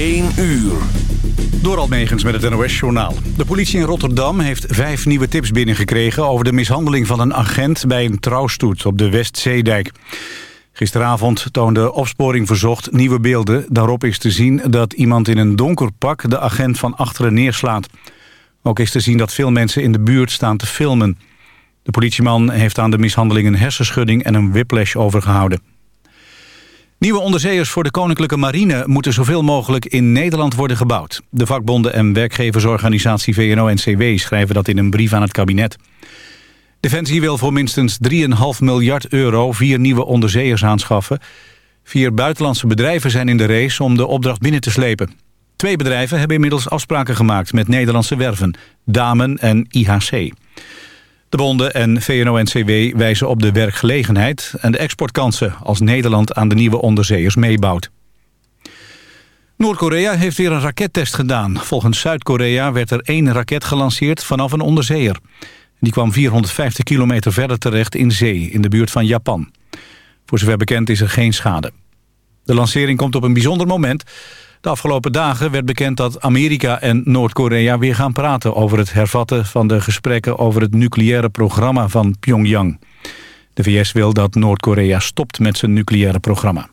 1 uur. Door Almegens met het NOS-journaal. De politie in Rotterdam heeft vijf nieuwe tips binnengekregen... over de mishandeling van een agent bij een trouwstoet op de Westzeedijk. Gisteravond toonde Opsporing Verzocht nieuwe beelden. Daarop is te zien dat iemand in een donker pak de agent van achteren neerslaat. Ook is te zien dat veel mensen in de buurt staan te filmen. De politieman heeft aan de mishandeling een hersenschudding en een whiplash overgehouden. Nieuwe onderzeeërs voor de Koninklijke Marine moeten zoveel mogelijk in Nederland worden gebouwd. De vakbonden en werkgeversorganisatie VNO-NCW schrijven dat in een brief aan het kabinet. Defensie wil voor minstens 3,5 miljard euro vier nieuwe onderzeeërs aanschaffen. Vier buitenlandse bedrijven zijn in de race om de opdracht binnen te slepen. Twee bedrijven hebben inmiddels afspraken gemaakt met Nederlandse werven, Damen en IHC. De bonden en VNO-NCW wijzen op de werkgelegenheid en de exportkansen als Nederland aan de nieuwe onderzeeërs meebouwt. Noord-Korea heeft weer een rakettest gedaan. Volgens Zuid-Korea werd er één raket gelanceerd vanaf een onderzeeër. Die kwam 450 kilometer verder terecht in zee, in de buurt van Japan. Voor zover bekend is er geen schade. De lancering komt op een bijzonder moment. De afgelopen dagen werd bekend dat Amerika en Noord-Korea weer gaan praten... over het hervatten van de gesprekken over het nucleaire programma van Pyongyang. De VS wil dat Noord-Korea stopt met zijn nucleaire programma.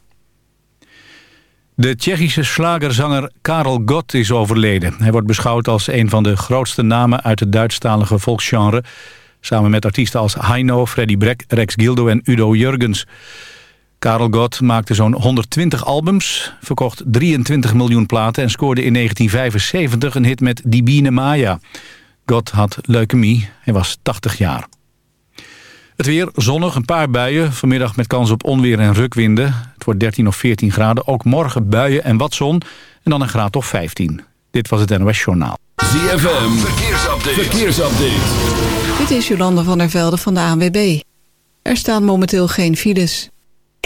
De Tsjechische slagerzanger Karel Gott is overleden. Hij wordt beschouwd als een van de grootste namen uit het Duitsstalige volksgenre... samen met artiesten als Heino, Freddy Breck, Rex Gildo en Udo Jurgens. Karel Gott maakte zo'n 120 albums, verkocht 23 miljoen platen... en scoorde in 1975 een hit met Die Biene Maya. Gott had leukemie, hij was 80 jaar. Het weer zonnig, een paar buien. Vanmiddag met kans op onweer en rukwinden. Het wordt 13 of 14 graden. Ook morgen buien en wat zon. En dan een graad of 15. Dit was het NOS Journaal. ZFM, verkeersupdate. verkeersupdate. Dit is Jolande van der Velde van de ANWB. Er staan momenteel geen files.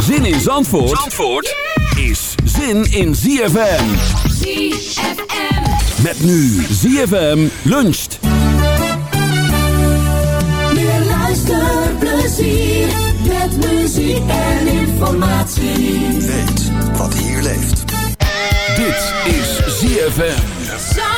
Zin in Zandvoort, Zandvoort is zin in ZFM. ZFM. Met nu ZFM luncht. Meer luisterplezier met muziek en informatie. Weet wat hier leeft. Dit is ZFM.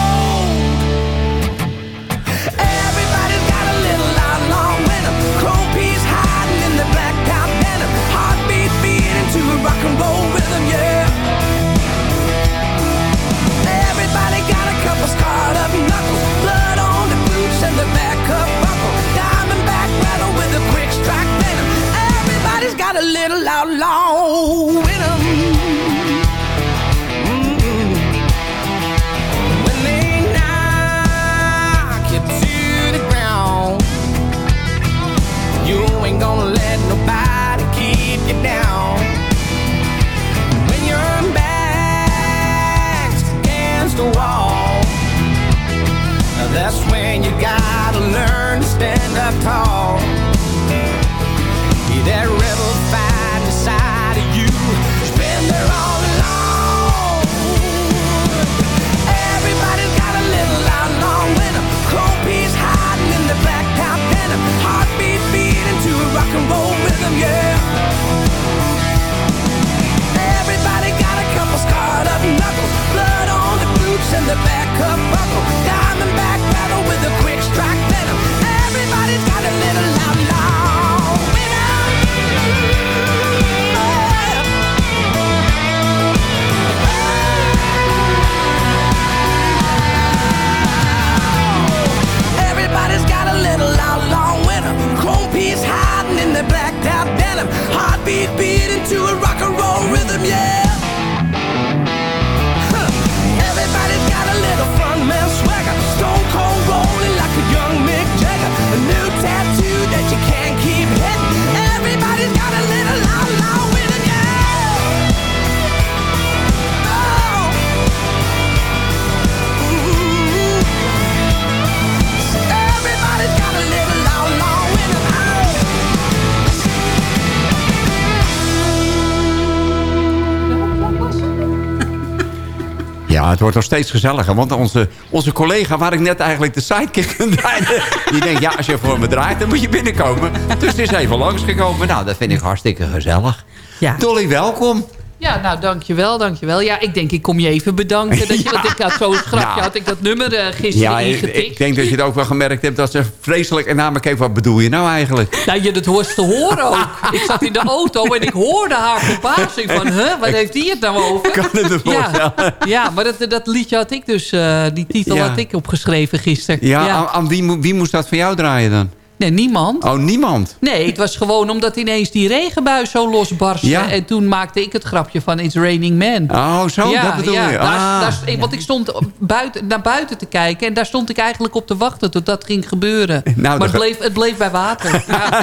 Ja, het wordt nog steeds gezelliger. Want onze, onze collega, waar ik net eigenlijk de sidekick draaide... die denkt, ja, als je voor me draait, dan moet je binnenkomen. Dus is even langsgekomen. Nou, dat vind ik hartstikke gezellig. Ja. Dolly, welkom. Ja, nou, dankjewel, dankjewel. Ja, ik denk, ik kom je even bedanken. Dat je, Want ik had zo'n Nou. had ik dat nummer eh, gisteren Ja, ik, ingetikt. ik denk dat je het ook wel gemerkt hebt... dat ze vreselijk en me keek. Wat bedoel je nou eigenlijk? Nou, je, dat hoort te horen ook. Ik zat in de auto en ik hoorde haar verbazing van... Huh, wat heeft die het nou over? Kan het voorstellen. Ja, ja maar dat, dat liedje had ik dus... eh, die titel had ik opgeschreven gisteren. Ja, Aan, aan wie, wie moest dat van jou draaien dan? Nee, niemand. Oh, niemand? Nee, het was gewoon omdat ineens die regenbui zo losbarstte. Ja. En toen maakte ik het grapje van It's Raining Men. Oh, zo, ja, dat bedoel ja, je. Daar, Ah. daar- want ik stond buiten, naar buiten te kijken. En daar stond ik eigenlijk op te wachten tot dat ging gebeuren. Nou, maar het bleef, het bleef bij water. ja.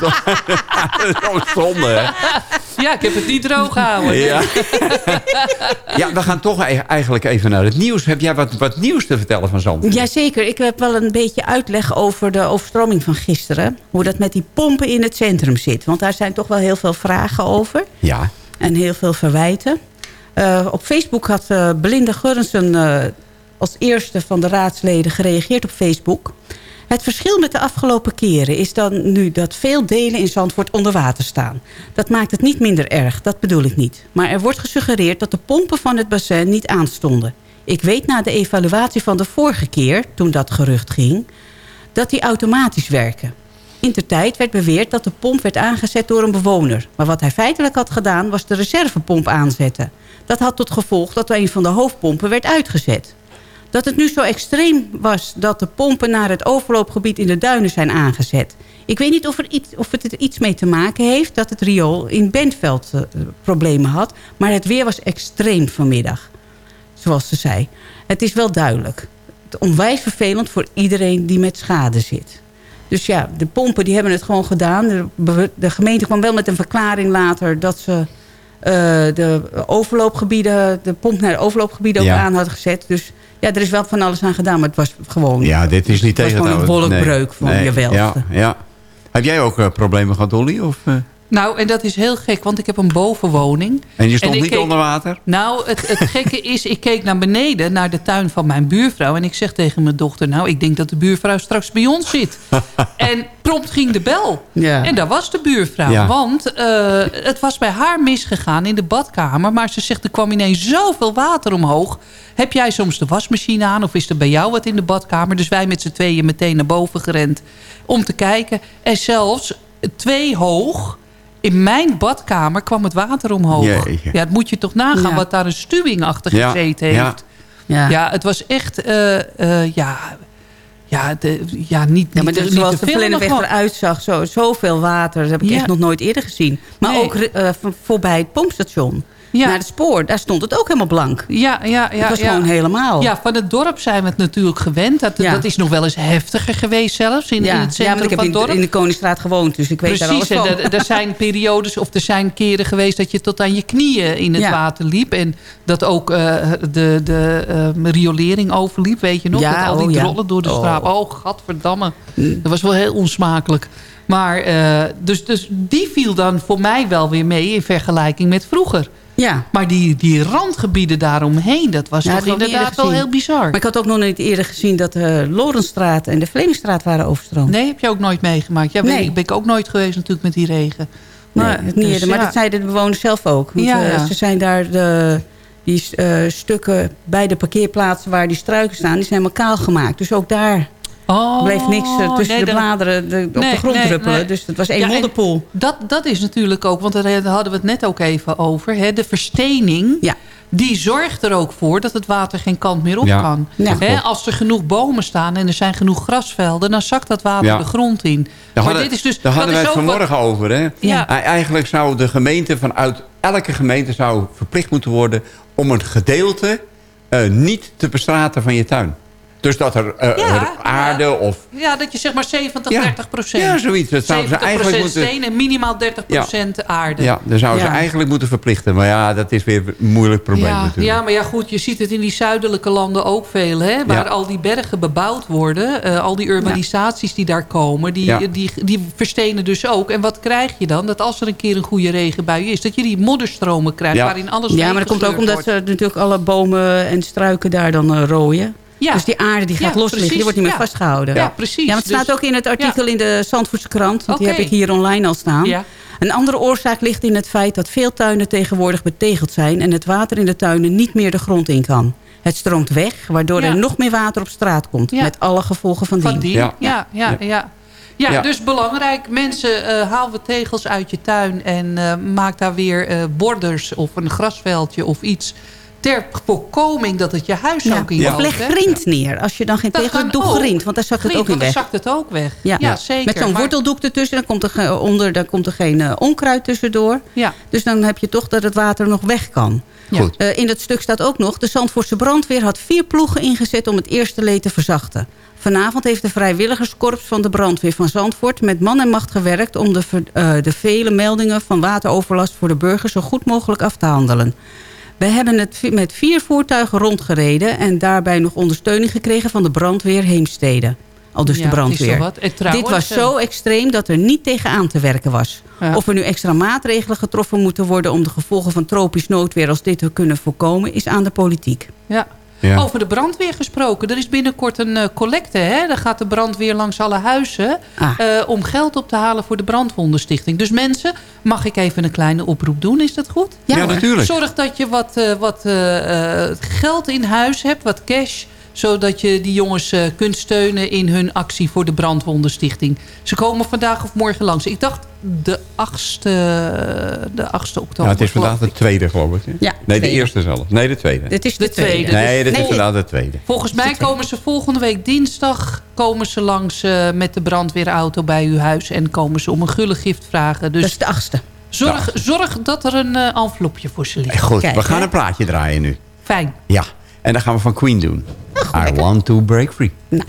Zo'n zonde, hè? ja, ik heb het niet droog gehouden. Ja. ja, we gaan toch e- eigenlijk even naar het nieuws. Heb jij wat, wat nieuws te vertellen van Zand? Jazeker, ik heb wel een beetje uitleg over de overstroming van gisteren. Hoe dat met die pompen in het centrum zit. Want daar zijn toch wel heel veel vragen over. Ja. En heel veel verwijten. Eh, op Facebook had eh, Belinda Gurrensen eh, als eerste van de raadsleden gereageerd op Facebook. Het verschil met de afgelopen keren is dan nu dat veel delen in Zandvoort onder water staan. Dat maakt het niet minder erg, dat bedoel ik niet. Maar er wordt gesuggereerd dat de pompen van het bassin niet aanstonden. Ik weet na de evaluatie van de vorige keer, toen dat gerucht ging... dat die automatisch werken. Intertijd werd beweerd dat de pomp werd aangezet door een bewoner. Maar wat hij feitelijk had gedaan was de reservepomp aanzetten. Dat had tot gevolg dat een van de hoofdpompen werd uitgezet. Dat het nu zo extreem was dat de pompen naar het overloopgebied in de duinen zijn aangezet. Ik weet niet of, er iets, of het er iets mee te maken heeft dat het riool in Bentveld eh, problemen had. Maar het weer was extreem vanmiddag, zoals ze zei. Het is wel duidelijk. Onwijs vervelend voor iedereen die met schade zit. Dus ja, de pompen die hebben het gewoon gedaan. De, gemeente kwam wel met een verklaring later... dat ze eh, de overloopgebieden, de pomp naar de overloopgebieden ook aan hadden gezet. Dus ja, er is wel van alles aan gedaan, maar het was gewoon... Ja, dit is niet het was tegen gewoon een wolkbreuk van je wel. Ja, ja. Heb jij ook eh, problemen gehad, Dolly? Of, eh? Nou, en dat is heel gek, want ik heb een bovenwoning. En je stond niet keek- onder water? Nou, het, het gekke is, ik keek naar beneden, naar de tuin van mijn buurvrouw. En ik zeg tegen mijn dochter, nou, ik denk dat de buurvrouw straks bij ons zit. en prompt ging de bel. Ja. En daar was de buurvrouw. Ja. Want eh, het was bij haar misgegaan in de badkamer. Maar ze zegt, er kwam ineens zoveel water omhoog. Heb jij soms de wasmachine aan? Of is er bij jou wat in de badkamer? Dus wij met z'n tweeën meteen naar boven gerend om te kijken. En zelfs twee hoog... In mijn badkamer kwam het water omhoog. Jeetje. Ja, het moet je toch nagaan Ja. wat daar een stuwing achter Ja, gezeten heeft. Ja. Ja, het was echt... eh, eh, ja, ja, de, ja, niet, Ja, maar niet, dus niet zoals te de wel. eruit zag, zo, zoveel water, dat heb ik Ja. echt nog nooit eerder gezien. Maar Nee. ook eh, voorbij het pompstation, Ja. naar het spoor, daar stond het ook helemaal blank. Ja, ja, ja. het was ja. gewoon helemaal. Ja, van het dorp zijn we het natuurlijk gewend. Dat, Ja. dat is nog wel eens heftiger geweest zelfs in, in het centrum want ik heb van in, het dorp. in de Koningsstraat gewoond, dus ik weet daar alles Precies, van. en er, zijn periodes of er zijn keren geweest dat je tot aan je knieën in het water liep. En dat ook eh, de, de eh, riolering overliep, weet je nog? Met al die oh drollen door de Oh. straat. Oh, gadverdamme. Dat was wel heel onsmakelijk. Maar, eh, dus, dus die viel dan voor mij wel weer mee in vergelijking met vroeger. Ja. Maar die, die randgebieden daaromheen, dat was Ja, toch inderdaad wel heel bizar. Maar ik had ook nog niet eerder gezien dat de Lorenstraat en de Vlemingstraat waren overstroomd. Nee, heb je ook nooit meegemaakt. Ja, Nee. ik ben ik ook nooit geweest natuurlijk met die regen. Nee, Maar, dus eerder. maar ja. dat zeiden de bewoners zelf ook. Want, Ja, eh, ze zijn daar de, die eh, stukken bij de parkeerplaatsen waar die struiken staan, die zijn helemaal kaal gemaakt. Dus ook daar Oh, bleef niks eh, tussen nee, de bladeren de, op Nee, de grond nee, druppelen. nee. Dus het was één Ja, modderpoel. Dat, dat is natuurlijk ook, want daar hadden we het net ook even over. Hè, de verstening, Ja. die zorgt er ook voor dat het water geen kant meer op Ja, kan. Ja. Hè, als er genoeg bomen staan en er zijn genoeg grasvelden... dan zakt dat water Ja. de grond in. Daar maar hadden, dit is dus, daar hadden dat wij het wat- vanmorgen over. Hè? Ja. Eigenlijk zou de gemeente vanuit elke gemeente zou verplicht moeten worden... om een gedeelte eh, niet te bestraten van je tuin. Dus dat er, eh, Ja, er aarde of... Ja, dat je zeg maar 70, Ja. 30 procent. Ja, zoiets. Dat zouden ze 70 eigenlijk moeten- steen en minimaal 30 procent aarde. Ja, dan zouden Ja. ze eigenlijk moeten verplichten. Maar ja, dat is weer een moeilijk probleem Ja, natuurlijk. ja, maar ja goed, je ziet het in die zuidelijke landen ook veel. Hè, waar Ja. al die bergen bebouwd worden. eh, al die urbanisaties die daar komen. Die, Ja. die, die verstenen dus ook. En wat krijg je dan? Dat als er een keer een goede regenbui is... dat je die modderstromen krijgt Ja. waarin alles Ja, maar dat komt ook omdat ze natuurlijk alle bomen en struiken daar dan eh, rooien. Ja. Dus die aarde die Ja, gaat los liggen, precies. die wordt niet meer Ja. vastgehouden. Ja, precies. Ja, maar het staat Dus- ook in het artikel in de Zandvoortse krant. Want die heb ik hier online al staan. Ja. Een andere oorzaak ligt in het feit dat veel tuinen tegenwoordig betegeld zijn... en het water in de tuinen niet meer de grond in kan. Het stroomt weg, waardoor Ja. er nog meer water op straat komt. Ja. Met alle gevolgen van, Van dien. die? Ja. Ja, ja, ja. ja. ja. Ja. dus belangrijk. Mensen, eh haal wat tegels uit je tuin... en eh, maak daar weer eh, borders of een grasveldje of iets... ter voorkoming dat het je huis Ja. ook in Ja. Of leg grind neer. Als je dan geen kan doe ook. grind. Want daar zakt het ook in dan weg. zakt het ook weg. Ja. Ja, zeker. Met zo'n worteldoek ertussen, dan komt er, onder, dan komt er geen eh, onkruid tussendoor. Ja. Dus dan heb je toch dat het water nog weg kan. Ja. Goed. Eh, in dat stuk staat ook nog... de Zandvoortse brandweer had vier ploegen ingezet... om het eerste leed te verzachten. Vanavond heeft de vrijwilligerskorps van de brandweer van Zandvoort... met man en macht gewerkt om de, eh, de vele meldingen van wateroverlast... voor de burgers zo goed mogelijk af te handelen. We hebben het met vier voertuigen rondgereden... en daarbij nog ondersteuning gekregen van de brandweer Heemstede. Al dus Ja, de brandweer. trouwens, Dit was eh, zo extreem dat er niet tegenaan te werken was. Ja. Of er nu extra maatregelen getroffen moeten worden... om de gevolgen van tropisch noodweer als dit te kunnen voorkomen... is aan de politiek. Ja. Ja. Over de brandweer gesproken. Er is binnenkort een eh, collecte. Hè? Dan gaat de brandweer langs alle huizen... Ah. eh, om geld op te halen voor de brandwondenstichting. Dus mensen, mag ik even een kleine oproep doen? Is dat goed? Ja, natuurlijk. Zorg dat je wat, eh, wat geld in huis hebt, wat cash zodat je die jongens eh, kunt steunen in hun actie voor de Brandwondenstichting. Ze komen vandaag of morgen langs. Ik dacht de 8e, de 8e oktober. Ja, het is vandaag de tweede, geloof ik. hè? Ja, nee, de tweede. eerste zelf. Nee, de tweede. Dit is de, De tweede. nee, dit is Nee. vandaag de tweede. Volgens mij komen ze volgende week dinsdag komen ze langs eh, met de brandweerauto bij uw huis. En komen ze om een gulle gift vragen. Dat Dus is de achtste. zorg, zorg dat er een eh, envelopje voor ze ligt. Goed, Kijk, we gaan hè? een plaatje draaien nu. Fijn. Ja, en dan gaan we van Queen doen. I want to break free. Nou.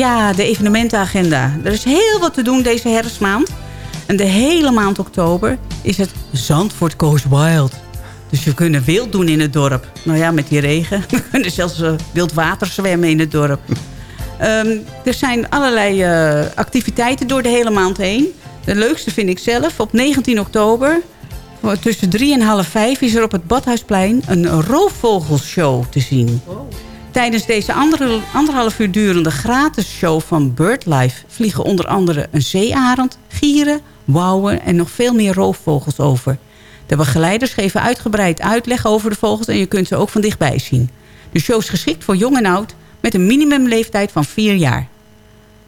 Ja, de evenementenagenda. Er is heel wat te doen deze herfstmaand. En de hele maand oktober is het Zandvoort Goes Wild. Dus we kunnen wild doen in het dorp. Nou ja, met die regen. We kunnen zelfs eh, wild water zwemmen in het dorp. Ehm, er zijn allerlei eh, activiteiten door de hele maand heen. De leukste vind ik zelf. Op 19 oktober, voor tussen drie en half vijf... is er op het Badhuisplein een roofvogelshow te zien. Tijdens deze anderhalf uur durende gratis show van BirdLife... vliegen onder andere een zeearend, gieren, wouwen en nog veel meer roofvogels over. De begeleiders geven uitgebreid uitleg over de vogels... en je kunt ze ook van dichtbij zien. De show is geschikt voor jong en oud... met een minimumleeftijd van vier jaar.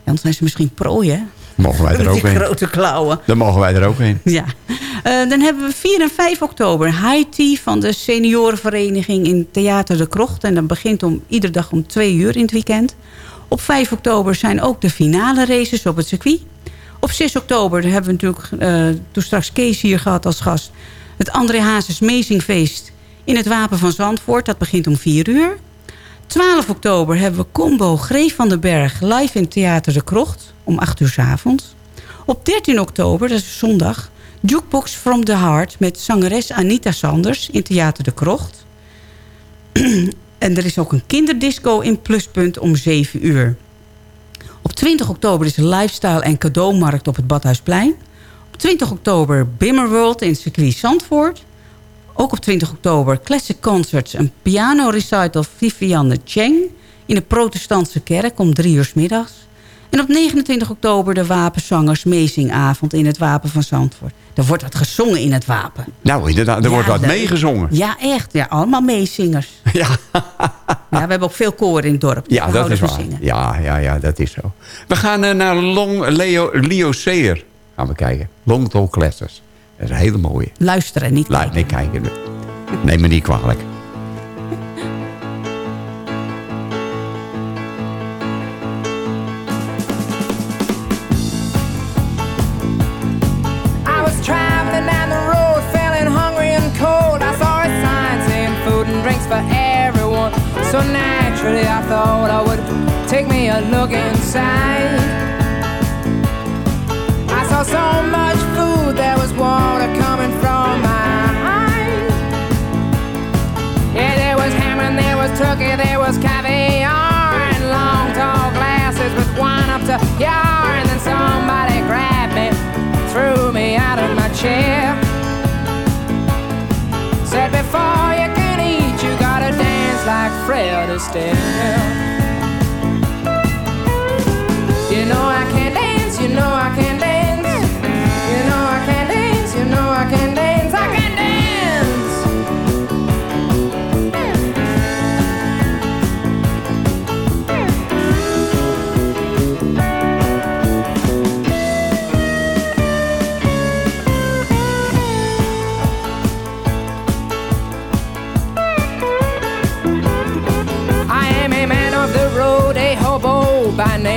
Dan zijn ze misschien prooi, hè? Mogen wij er ook heen? grote klauwen. Dan mogen wij er ook heen. Ja. Eh, dan hebben we 4 en 5 oktober High Tea van de seniorenvereniging in Theater de Krocht. En dat begint om, iedere dag om 2 uur in het weekend. Op 5 oktober zijn ook de finale races op het circuit. Op 6 oktober hebben we natuurlijk eh, toen straks Kees hier gehad als gast. Het André Hazes Mezingfeest in het Wapen van Zandvoort. Dat begint om 4 uur. 12 oktober hebben we Combo Greef van den Berg live in Theater de Krocht om 8 uur s avonds. Op 13 oktober, dat is zondag, Jukebox from the Heart... met zangeres Anita Sanders in Theater de Krocht. en er is ook een kinderdisco in Pluspunt om 7 uur. Op 20 oktober is lifestyle- en cadeaumarkt op het Badhuisplein. Op 20 oktober Bimmerworld in circuit Zandvoort. Ook op 20 oktober Classic Concerts, een piano recital Vivianne Cheng... in de protestantse kerk om 3 uur 's middags. En op 29 oktober de Wapenzangers Meezingavond in het Wapen van Zandvoort. Er wordt wat gezongen in het Wapen. Nou, inderdaad, er Ja, wordt wat meegezongen. Ja, echt. Ja, allemaal meezingers. Ja. ja, we hebben ook veel koren in het dorp. Ja, dat is waar. zingen. Ja, ja, ja, dat is zo. We gaan eh, naar Long Leo, Leo Sayer. Gaan we kijken. Long Tall Classics. Dat is een hele mooie. Luisteren, niet Laat, nee, kijken. Neem me niet kwalijk. So naturally, I thought I would take me a look inside. I saw so much food, there was water coming from my eyes. Yeah, there was ham and there was turkey, there was caviar and long tall glasses with wine up to yar. And then somebody grabbed me, threw me out of my chair. Dance like Fred Astaire. You know I can't dance, you know I can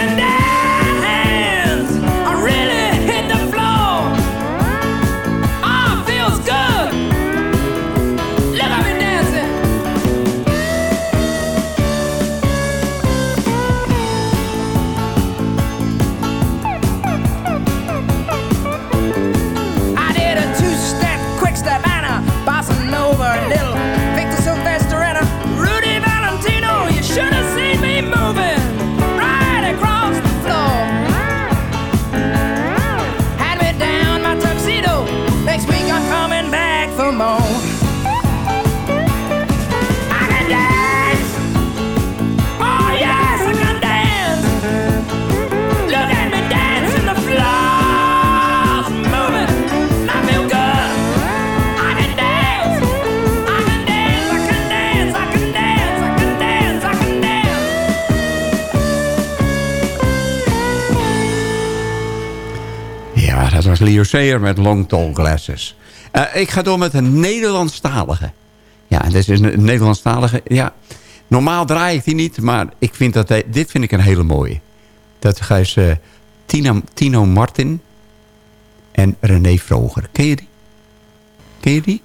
I can Leo Sayer met Long Tall Glasses. Eh, ik ga door met een Nederlandstalige. Ja, dit is een Nederlandstalige. Ja, normaal draai ik die niet, maar ik vind dat, hij- dit vind ik een hele mooie. Dat is eh, Tina, Tino Martin en René Vroger. Ken je die? Ken je die?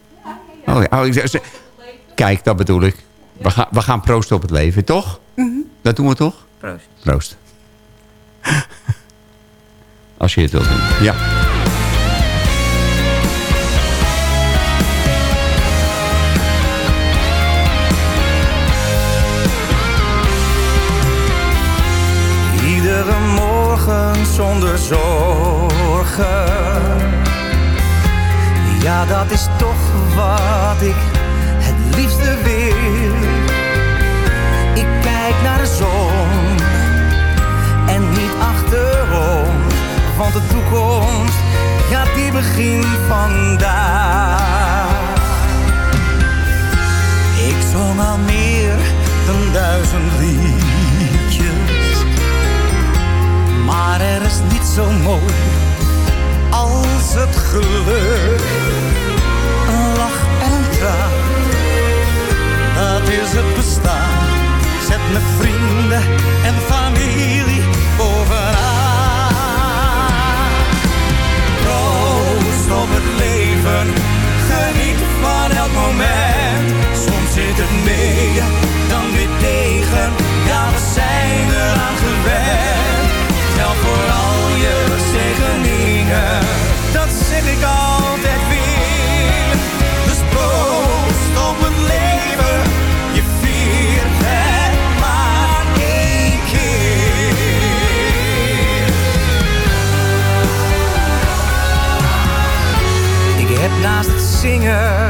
Oh, ja. Oh, ik- Kijk, dat bedoel ik. We gaan, we gaan proosten op het leven, toch? Dat doen we toch? Proost. Proost. Als je het wilt doen. Ja. Zonder zorgen. Ja, dat is toch wat ik het liefste wil. Ik kijk naar de zon en niet achterom. Want de toekomst, ja, die begint vandaag. Ik zong al meer dan duizend liedjes. Maar er is niet zo mooi als het geluk. Een lach en een traan, dat is het bestaan. Zet mijn vrienden en familie bovenaan. Proost op het leven, geniet van elk moment. Soms zit het mee, dan weer tegen, ja we zijn eraan gewend. Voor al je zegeningen, dat zeg ik altijd weer. Dus proost op het leven, je viert het maar één keer. Ik heb naast het zingen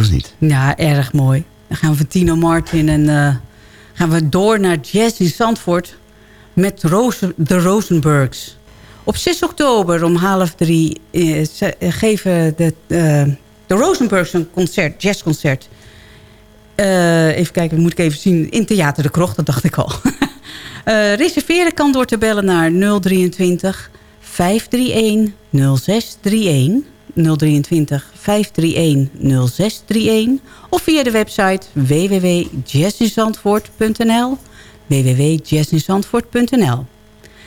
of niet? Ja, erg mooi. Dan gaan we van Tino Martin en eh, gaan we door naar Jazz in Zandvoort. met Rosen, de Rosenbergs. Op 6 oktober om half drie eh, geven de, eh, de Rosenbergs een concert, jazzconcert. Even kijken, moet ik even zien. In Theater de Krocht, dat dacht ik al. Reserveren kan door te bellen naar 023 531 0631. 023 531 0631. Of via de website www.jazzinzandvoort.nl www.jazzinzandvoort.nl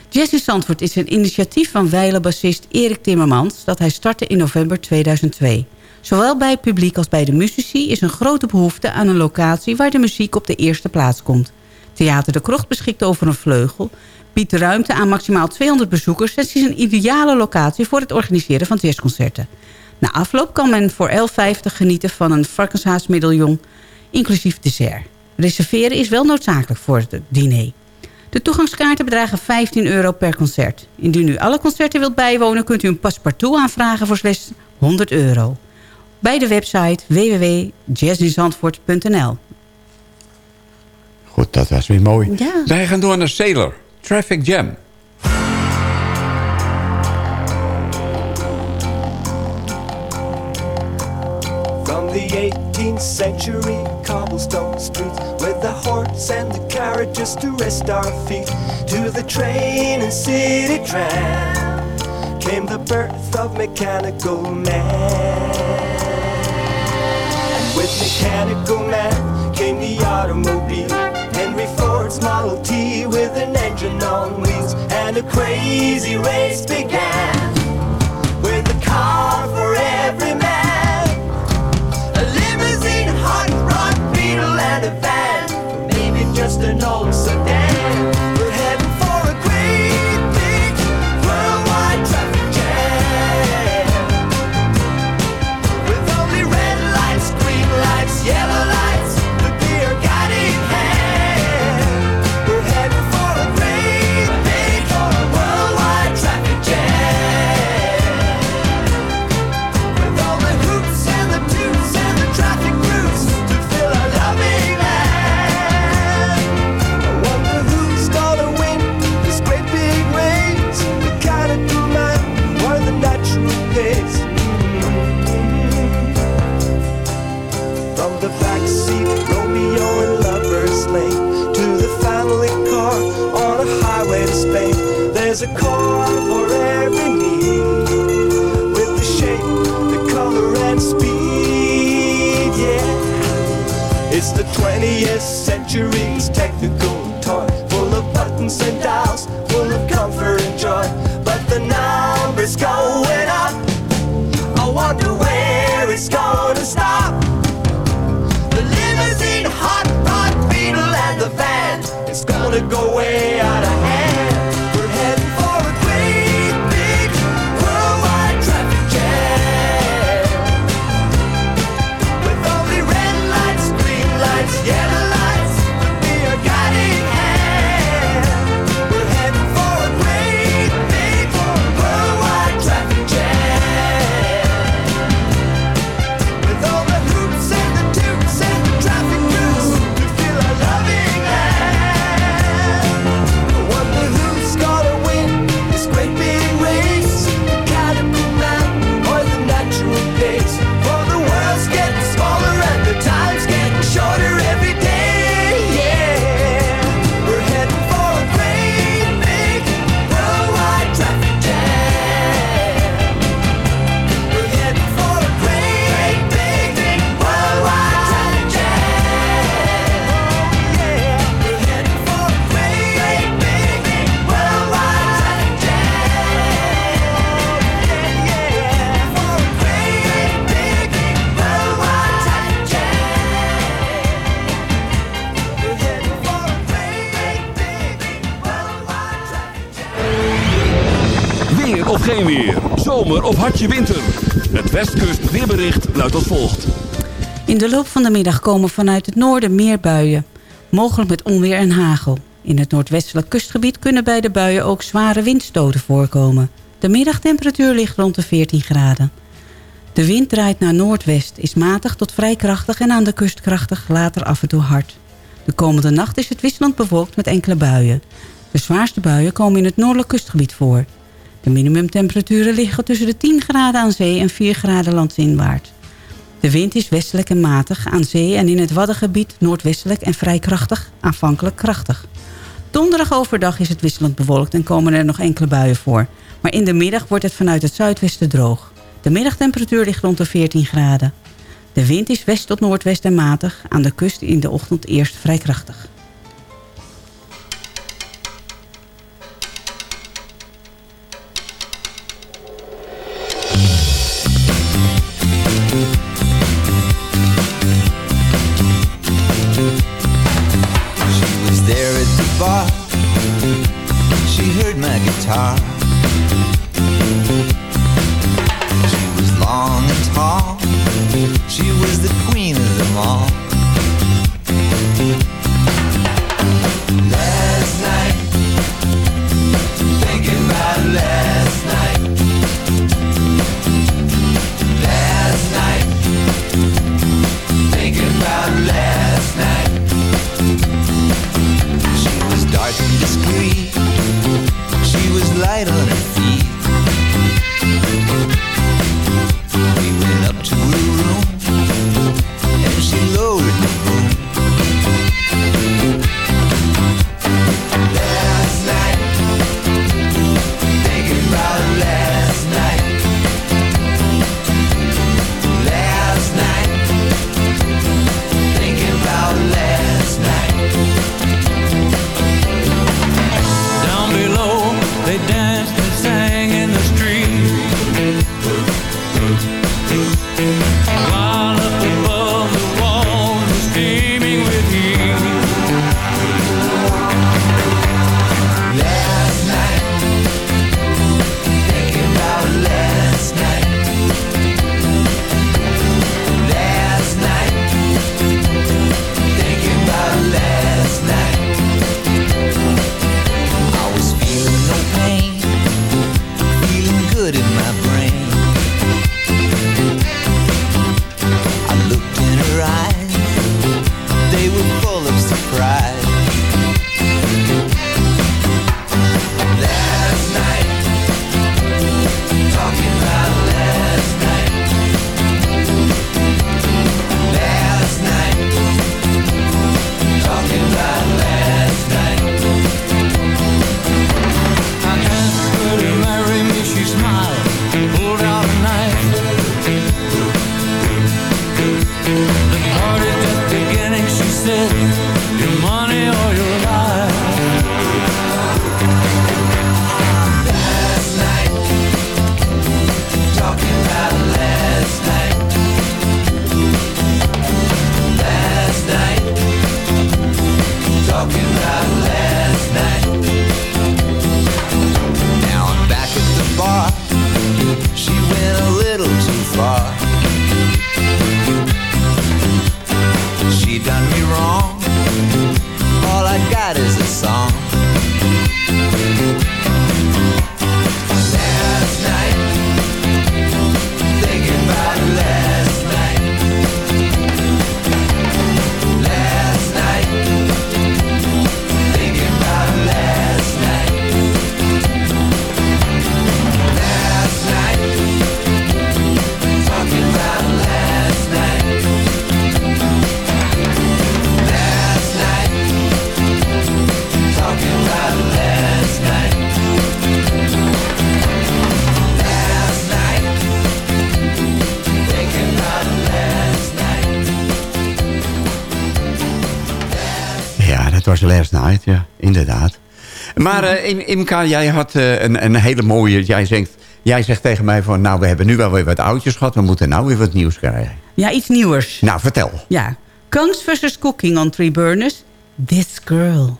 Jazz is een initiatief van wijlenbassist Erik Timmermans... dat hij startte in november 2002. Zowel bij het publiek als bij de muzici is een grote behoefte aan een locatie... waar de muziek op de eerste plaats komt. Theater de Krocht beschikt over een vleugel... biedt ruimte aan maximaal 200 bezoekers... en het is een ideale locatie voor het organiseren van jazzconcerten. Na afloop kan men voor 11,50 genieten van een varkenshaasmedaillon... inclusief dessert. Reserveren is wel noodzakelijk voor het diner. De toegangskaarten bedragen 15 euro per concert. Indien u alle concerten wilt bijwonen... kunt u een paspartout aanvragen voor slechts 100 euro. Bij de website www.jazzinzandvoort.nl Goed, dat was weer mooi. Ja. Wij gaan door naar Sailor. Traffic Jam. From the 18th century cobblestone streets with the horse and the carriages to rest our feet to the train and city tram came the birth of mechanical man. And with mechanical man came the automobile. Henry Ford's Model T with an engine on wheels and a crazy race began with a car for every man. A limousine, hot rod, beetle, and a van. Maybe just an old sedan. Zomer of hartje winter. Het Westkust weerbericht luidt als volgt. In de loop van de middag komen vanuit het noorden meer buien. Mogelijk met onweer en hagel. In het noordwestelijk kustgebied kunnen bij de buien ook zware windstoten voorkomen. De middagtemperatuur ligt rond de 14 graden. De wind draait naar noordwest, is matig tot vrij krachtig en aan de kust krachtig, later af en toe hard. De komende nacht is het wisselend bewolkt met enkele buien. De zwaarste buien komen in het noordelijk kustgebied voor. De minimumtemperaturen liggen tussen de 10 graden aan zee en 4 graden landinwaarts. De wind is westelijk en matig aan zee en in het Waddengebied noordwestelijk en vrij krachtig, aanvankelijk krachtig. Donderdag overdag is het wisselend bewolkt en komen er nog enkele buien voor. Maar in de middag wordt het vanuit het zuidwesten droog. De middagtemperatuur ligt rond de 14 graden. De wind is west tot noordwest en matig. Aan de kust in de ochtend eerst vrij krachtig. Bar. She heard my guitar. She was long and tall. She was the queen of them all. Was Last Night, ja, inderdaad. Maar eh, Im- Imka, jij had eh, een, een hele mooie... Jij zegt, jij zegt tegen mij van... nou, we hebben nu wel weer wat oudjes gehad... we moeten nou weer wat nieuws krijgen. Ja, iets nieuwers. Nou, vertel. Ja. Kongs vs. Cooking on Three Burners. This Girl.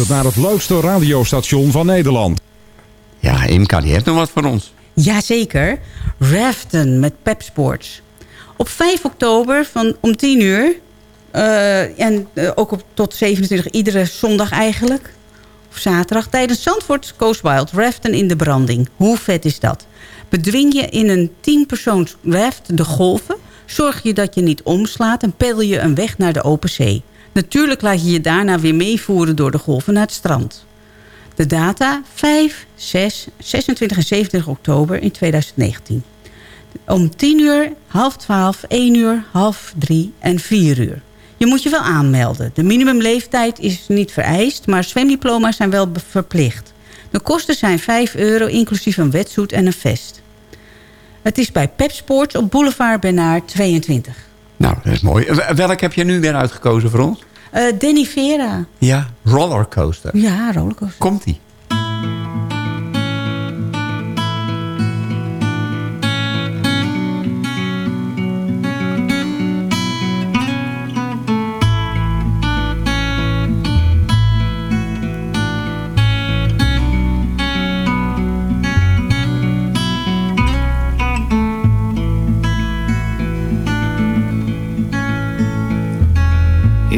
luistert naar het leukste radiostation van Nederland. Ja, Imka, die heeft nog wat voor ons. Jazeker. Raften met Pep Sports. Op 5 oktober van, om 10 uur. eh, en eh, ook op, tot 27, iedere zondag eigenlijk. Of zaterdag. Tijdens Zandvoort Coast Wild. Raften in de branding. Hoe vet is dat? Bedwing je in een 10-persoons raft de golven. Zorg je dat je niet omslaat. En pedel je een weg naar de open zee. Natuurlijk laat je je daarna weer meevoeren door de golven naar het strand. De data 5, 6, 26 en 27 oktober in 2019. Om 10 uur, half 12, 1 uur, half 3 en 4 uur. Je moet je wel aanmelden. De minimumleeftijd is niet vereist, maar zwemdiploma's zijn wel verplicht. De kosten zijn 5 euro, inclusief een wetsuit en een vest. Het is bij Pep Sports op Boulevard Bernard 22. Nou, dat is mooi. Welk heb je nu weer uitgekozen voor ons? Eh Danny Vera. Ja, Rollercoaster. Ja, rollercoaster. Komt-ie.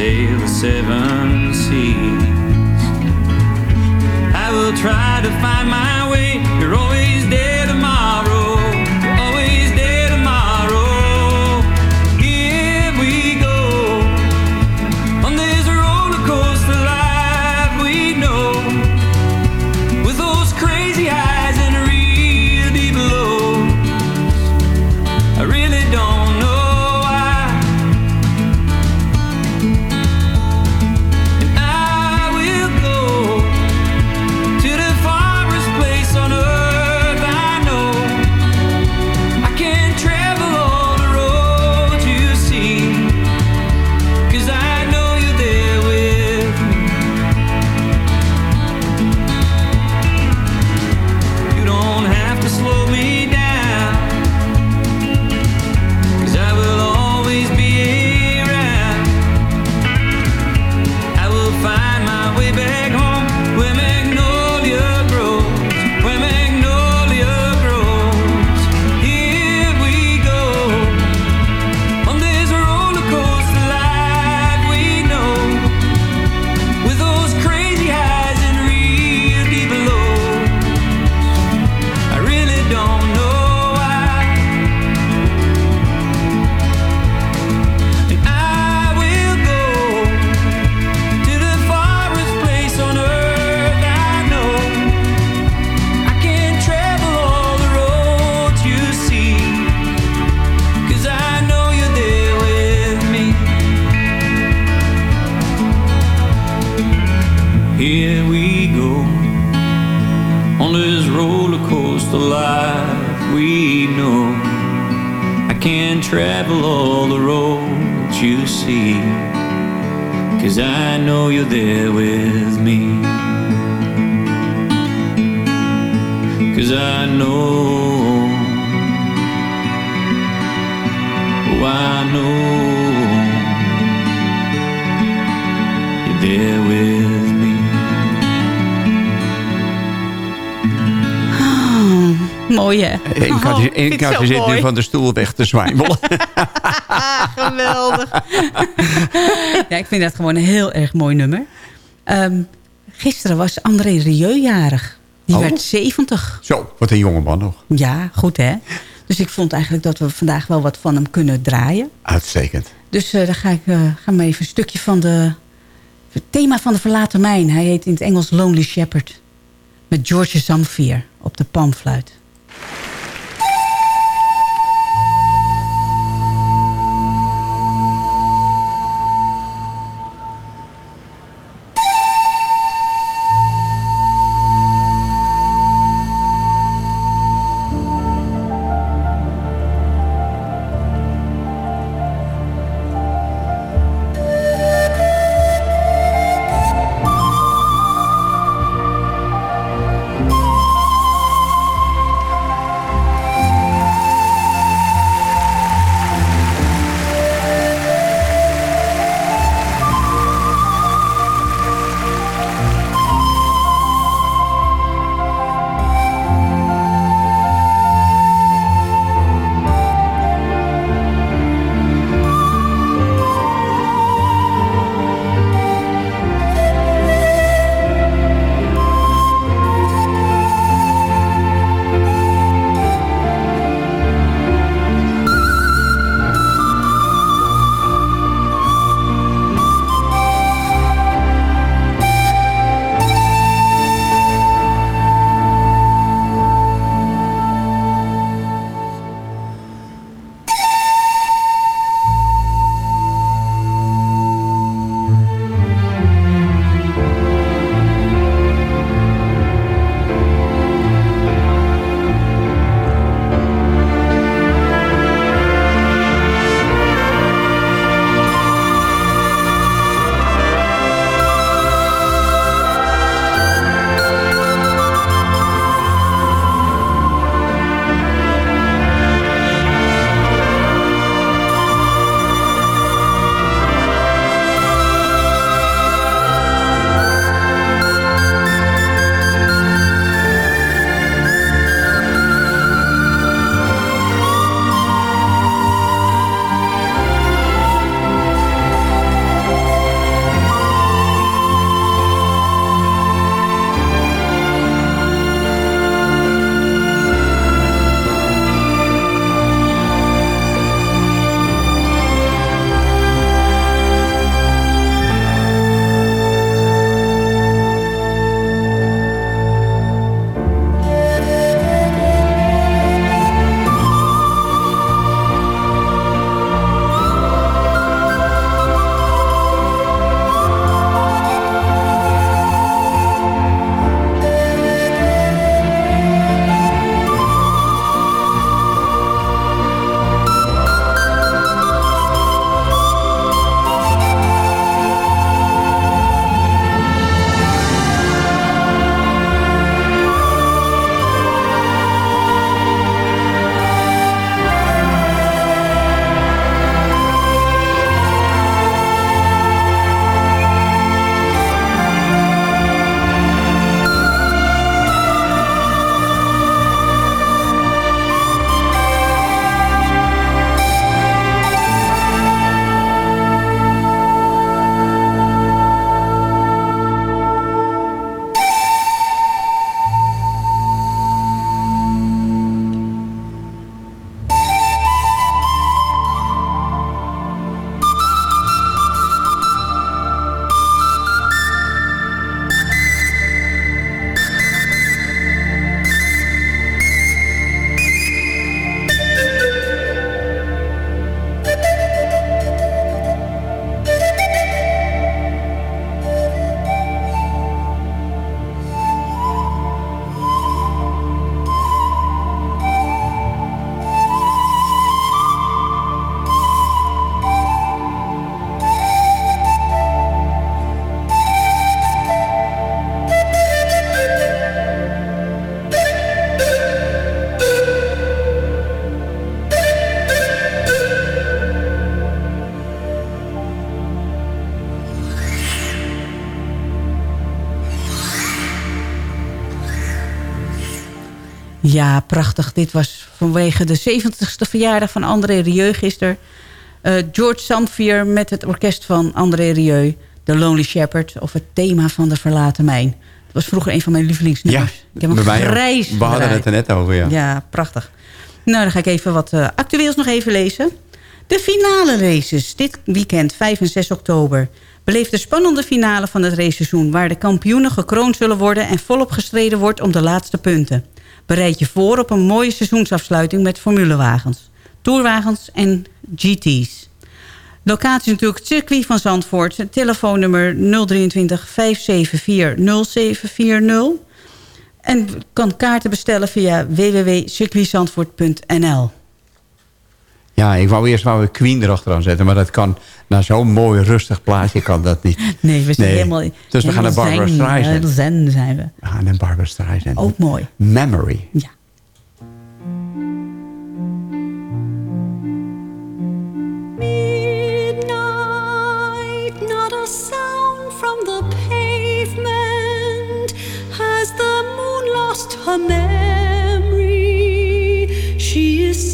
Sail the seven seas. I will try to find my way. Ik zit nu van de stoel weg te zwijmelen. Geweldig. ja, ik vind dat gewoon een heel erg mooi nummer. Ehm, gisteren was André Rieu jarig. Die Oh. werd 70. Zo, wat een jonge man nog. Ja, goed hè? Dus ik vond eigenlijk dat we vandaag wel wat van hem kunnen draaien. Uitstekend. Dus eh dan ga ik eh, ga maar even een stukje van de... Het thema van de verlaten mijn. Hij heet in het Engels Lonely Shepherd. Met George Zamvier op de panfluit. Ja, prachtig. Dit was vanwege de 70ste verjaardag van André Rieu gisteren. Eh, George Samvier met het orkest van André Rieu. The Lonely Shepherd of het thema van de verlaten mijn. Dat was vroeger een van mijn lievelingsnummers. ik heb hem ook. grijs We hadden het er net over, ja. Ja, prachtig. Nou, dan ga ik even wat eh, actueels nog even lezen. De finale races dit weekend, 5 en 6 oktober. Beleef de spannende finale van het raceseizoen... waar de kampioenen gekroond zullen worden... en volop gestreden wordt om de laatste punten. Bereid je voor op een mooie seizoensafsluiting met formulewagens. Tourwagens en GT's. Locatie is natuurlijk het circuit van Zandvoort. Telefoonnummer 023 574 0740. En kan kaarten bestellen via www.circuitzandvoort.nl. Ja, ik wou eerst wou ik Queen erachteraan zetten. Maar dat kan, na zo'n mooi rustig plaatje kan dat niet. Nee, we zijn helemaal... Dus we gaan naar Barbara Streisand. Zen zijn we. We gaan naar Barbara Streisand. Ook mooi. Memory. Ja. Midnight, not a sound from the pavement. Has the moon lost her memory? She is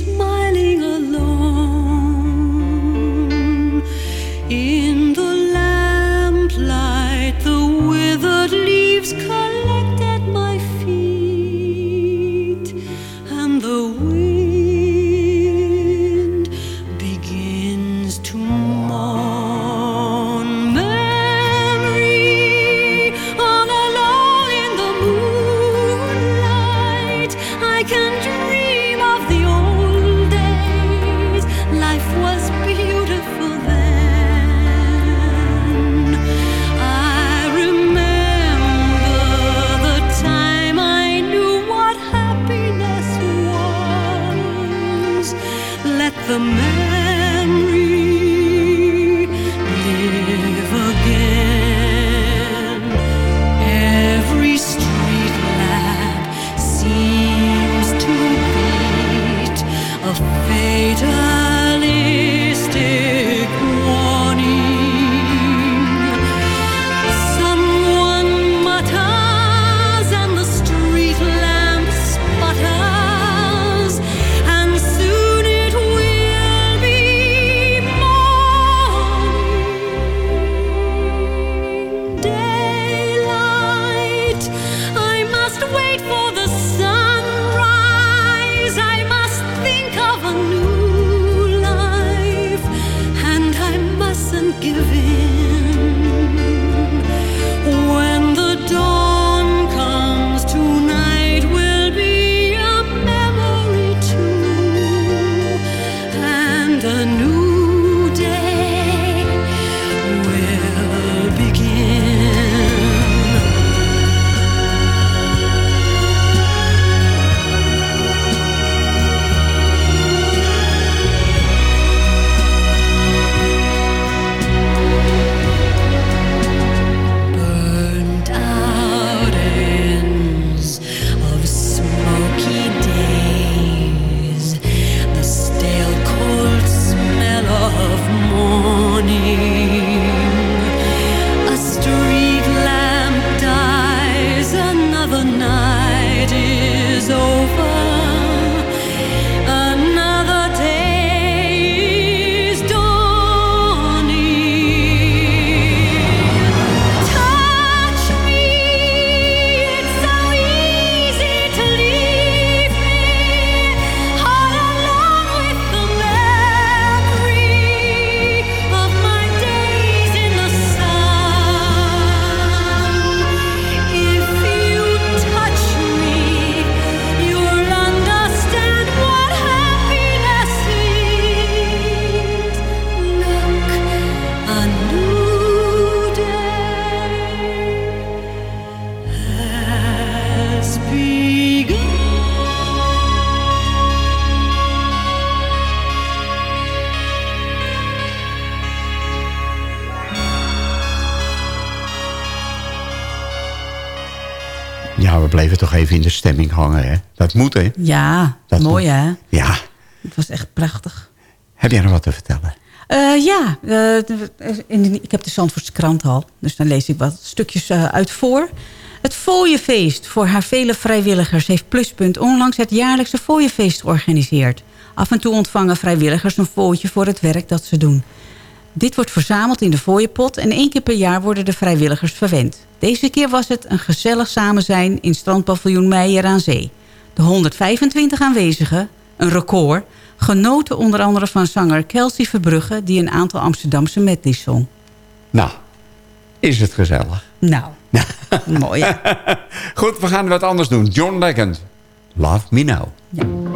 in de stemming hangen, hè? Dat moet, hè? Ja, Dat mooi hè? Ja. Het was echt prachtig. Heb jij nog wat te vertellen? Eh, ja, eh, in de- ik heb de Zandvoortse krant al. Dus dan lees ik wat stukjes eh, uit voor. Het Fooienfeest voor haar vele vrijwilligers... heeft Pluspunt onlangs het jaarlijkse Fooienfeest georganiseerd. Af en toe ontvangen vrijwilligers een fooitje voor het werk dat ze doen. Dit wordt verzameld in de fooienpot... en één keer per jaar worden de vrijwilligers verwend. Deze keer was het een gezellig samen zijn in strandpaviljoen Meijer aan Zee. De 125 aanwezigen, een record... genoten onder andere van zanger Kelsey Verbrugge... die een aantal Amsterdamse medleys zong. Nou, is het gezellig. Nou, mooi? Goed, we gaan wat anders doen. John Legend. Love Me Now. pulling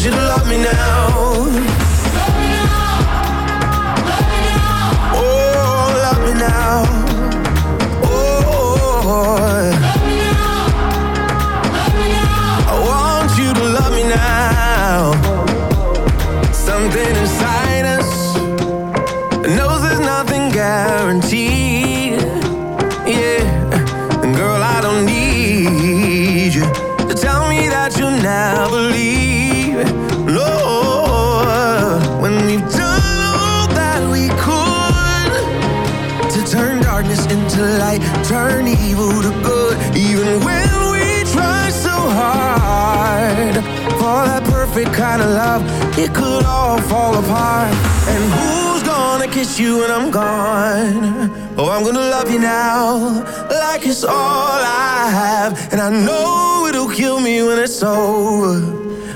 You to love me now. Love me now. Love me now. Oh, love me now. Oh. Love me now. I want you to love me now. Something inside us knows there's nothing guaranteed. Turn evil to good. Even when we try so hard for that perfect kind of love, it could all fall apart. And who's gonna kiss you when I'm gone? Oh, I'm gonna love you now, like it's all I have. And I know it'll kill me when it's over.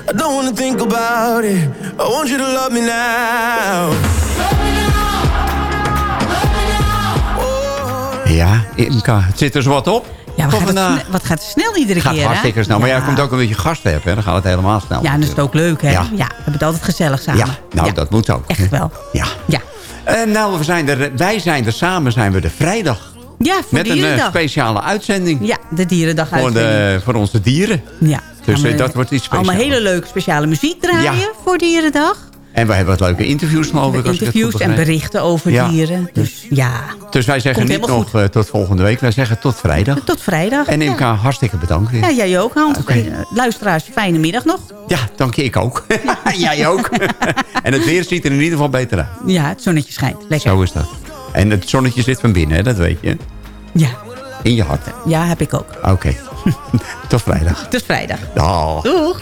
I don't wanna think about it. I want you to love me now. Imka, het zit er zo wat op. Ja, wat Voor gaat, het wat gaat het snel iedere gaat keer, hè? hartstikke snel. Maar ja. jij komt ook een beetje gastwerk, hè? Dan gaat het helemaal snel. Ja, en dat is het ook leuk, hè? Ja. Ja. we hebben het altijd gezellig samen. Ja, nou, dat moet ook. Echt wel. Ja. Ja. En nou, we zijn er, wij zijn er samen, zijn we de vrijdag. Ja, voor Met een eh, speciale uitzending. Ja, de Dierendag Voor, uitzending. de, voor onze dieren. Ja. Dus eh, we dat wordt iets speciaals. Allemaal hele leuke speciale muziek draaien voor Dierendag. En we hebben wat leuke interviews, goed Interviews en berichten over Ja. dieren. Dus ja, Dus wij zeggen Komt niet nog eh, tot volgende week. Wij zeggen tot vrijdag. tot vrijdag. En ja. Imka, hartstikke bedankt. Ja, jij ook, Hans. Luisteraars, fijne middag nog. Ja, dank je. Ik ook. Jij ook. en het weer ziet er in ieder geval beter uit. Ja, het zonnetje schijnt. Lekker. Zo is dat. En het zonnetje zit van binnen, hè? dat weet je. Ja. In je hart. Ja, heb ik ook. Oké. tot vrijdag. Tot vrijdag. Dag. Doeg.